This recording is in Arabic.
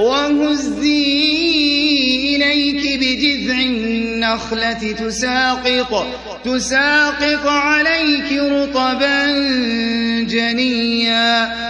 وهزي إليك بجذع النخلة تساقط, تساقط عليك رطبا جنيا.